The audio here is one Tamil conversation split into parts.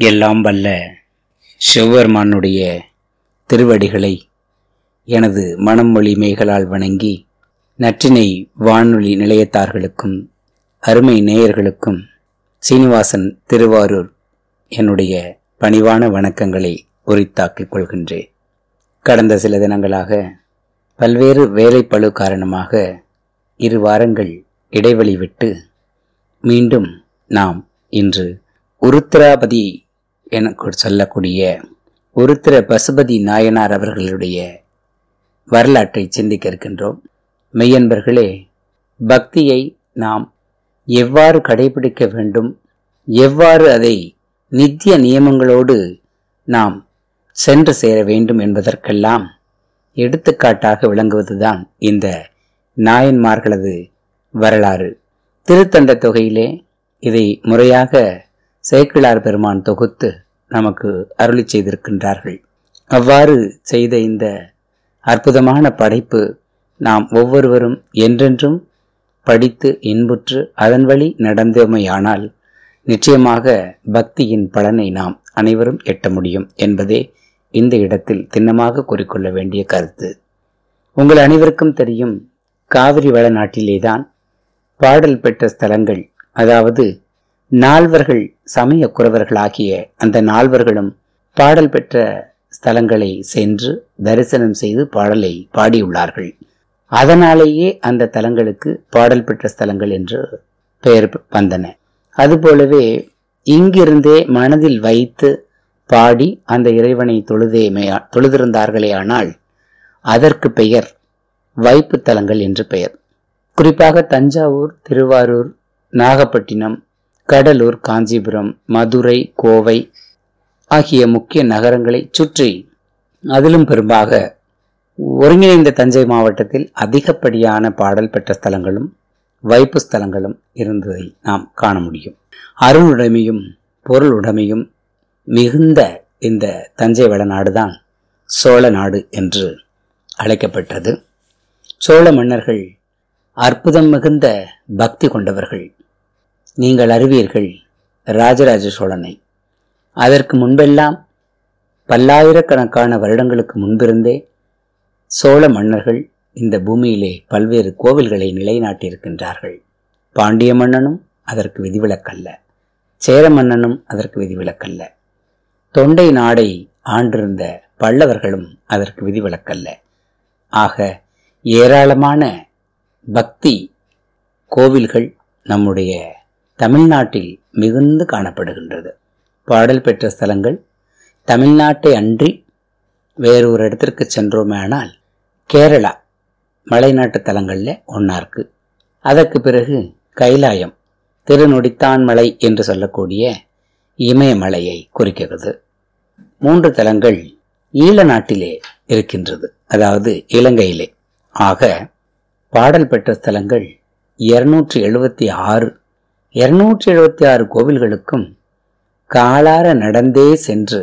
எல்லாம் வல்ல செவ்வர்மானுடைய திருவடிகளை எனது மனம் மொழி மேகலால் வணங்கி நற்றினை வானொலி நிலையத்தார்களுக்கும் அருமை நேயர்களுக்கும் சீனிவாசன் திருவாரூர் என்னுடைய பணிவான வணக்கங்களை உரித்தாக்கிக் கொள்கின்றேன். கடந்த சில தினங்களாக பல்வேறு வேலைப்பழு காரணமாக இரு வாரங்கள் இடைவெளி விட்டு மீண்டும் நாம் இன்று உருத்திராபதி என சொல்லக்கூடிய ஒருத்தர பசுபதி நாயனார் அவர்களுடைய வரலாற்றை சிந்திக்க இருக்கின்றோம். மெய்யன்பர்களே பக்தியை நாம் எவ்வாறு கடைபிடிக்க வேண்டும்? எவ்வாறு அதை நித்திய நியமங்களோடு நாம் சென்று சேர வேண்டும் என்பதற்கெல்லாம் எடுத்துக்காட்டாக விளங்குவதுதான் இந்த நாயன்மார்களது வரலாறு. திருத்தண்ட தொகையிலே இதை முறையாக சேக்கிழார் பெருமான் தொகுத்து நமக்கு அருளி செய்திருக்கின்றார்கள். அவ்வாறு செய்த இந்த அற்புதமான படைப்பு நாம் ஒவ்வொருவரும் என்றென்றும் படித்து இன்புற்று அதன் வழி நடந்தமையானால் நிச்சயமாக பக்தியின் பலனை நாம் அனைவரும் எட்ட முடியும் என்பதே இந்த இடத்தில் திண்ணமாக கூறிக்கொள்ள வேண்டிய கருத்து. உங்கள் அனைவருக்கும் தெரியும் காவிரி வள நாட்டிலேதான் பாடல் பெற்ற ஸ்தலங்கள் அதாவது நால்வர்கள் சமய குறவர்களாகிய அந்த நால்வர்களும் பாடல் பெற்ற ஸ்தலங்களை சென்று தரிசனம் செய்து பாடலை பாடியுள்ளார்கள். அதனாலேயே அந்த தலங்களுக்கு பாடல் பெற்ற ஸ்தலங்கள் என்று பெயர் வந்தன. அதுபோலவே இங்கிருந்தே மனதில் வைத்து பாடி அந்த இறைவனை தொழுதேமே தொழுதிருந்தார்களே ஆனால் அதற்கு பெயர் வைப்பு தலங்கள் என்று பெயர். குறிப்பாக தஞ்சாவூர் திருவாரூர் நாகப்பட்டினம் கடலூர் காஞ்சிபுரம் மதுரை கோவை ஆகிய முக்கிய நகரங்களை சுற்றி அதிலும் பெரும்பாக ஒருங்கிணைந்த தஞ்சை மாவட்டத்தில் அதிகப்படியான பாடல் பெற்ற ஸ்தலங்களும் வைப்பு ஸ்தலங்களும் இருந்ததை நாம் காண முடியும். அருளுடைமையும் பொருளுடைமையும் மிகுந்த இந்த தஞ்சை வளநாடுதான் சோழ நாடு என்று அழைக்கப்பட்டது. சோழ மன்னர்கள் அற்புதம் மிகுந்த பக்தி கொண்டவர்கள். நீங்கள் அறிவீர்கள் ராஜராஜ சோழனை. அதற்கு முன்பெல்லாம் பல்லாயிரக்கணக்கான வருடங்களுக்கு முன்பிருந்தே சோழ மன்னர்கள் இந்த பூமியிலே பல்வேறு கோவில்களை நிலைநாட்டியிருக்கின்றார்கள். பாண்டிய மன்னனும் அதற்கு விதிவிலக்கல்ல. சேர மன்னனும் அதற்கு விதிவிலக்கல்ல. தொண்டை நாடை ஆண்டிருந்த பல்லவர்களும் அதற்கு விதிவிலக்கல்ல. ஆக ஏராளமான பக்தி கோவில்கள் நம்முடைய தமிழ்நாட்டில் மிகுந்து காணப்படுகின்றது. பாடல் பெற்ற ஸ்தலங்கள் தமிழ்நாட்டை அன்றி வேறொரு இடத்திற்கு சென்றோமேனால் கேரளா மலைநாட்டு தலங்களில் ஒன்றா இருக்கு. அதற்கு பிறகு கைலாயம் திருநொடித்தான் மலை என்று சொல்லக்கூடிய இமயமலையை குறிக்கிறது. மூன்று தலங்கள் ஈழ நாட்டிலே இருக்கின்றது. அதாவது இலங்கையிலே. ஆக பாடல் பெற்ற ஸ்தலங்கள் இருநூற்றி எழுபத்தி ஆறு இருநூற்றி எழுபத்தி ஆறு கோவில்களுக்கும் காலார நடந்தே சென்று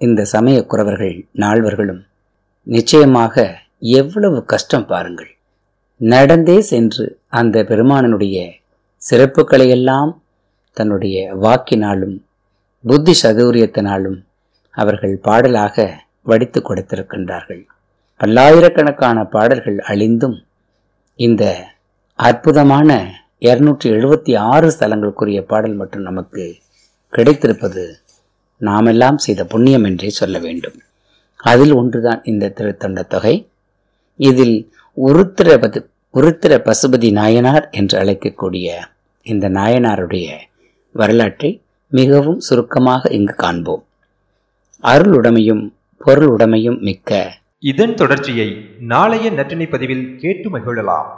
இந்த சமய குறவர்கள் நால்வர்களும் நிச்சயமாக எவ்வளவு கஷ்டம் பாருங்கள். நடந்தே சென்று அந்த பெருமானனுடைய சிறப்புகளையெல்லாம் தன்னுடைய வாக்கினாலும் புத்தி சதுரியத்தினாலும் அவர்கள் பாடலாக வடித்து கொடுத்திருக்கின்றார்கள். பல்லாயிரக்கணக்கான பாடல்கள் அழிந்தும் இந்த அற்புதமான இருநூற்றி எழுபத்தி ஆறு ஸ்தலங்களுக்குரிய பாடல் மட்டும் நமக்கு கிடைத்திருப்பது நாமெல்லாம் செய்த புண்ணியம் என்றே சொல்ல வேண்டும். அதில் ஒன்றுதான் இந்த திருத்தொண்ட தொகை. இதில் உருத்திரபதி உருத்திர பசுபதி நாயனார் என்று அழைக்கக்கூடிய இந்த நாயனாருடைய வரலாற்றை மிகவும் சுருக்கமாக இங்கு காண்போம். அருளுடைமையும் பொருளுடைமையும் மிக்க இதன் தொடர்ச்சியை நாளைய நற்றினை பதிவில் கேட்டு மகிழலாம்.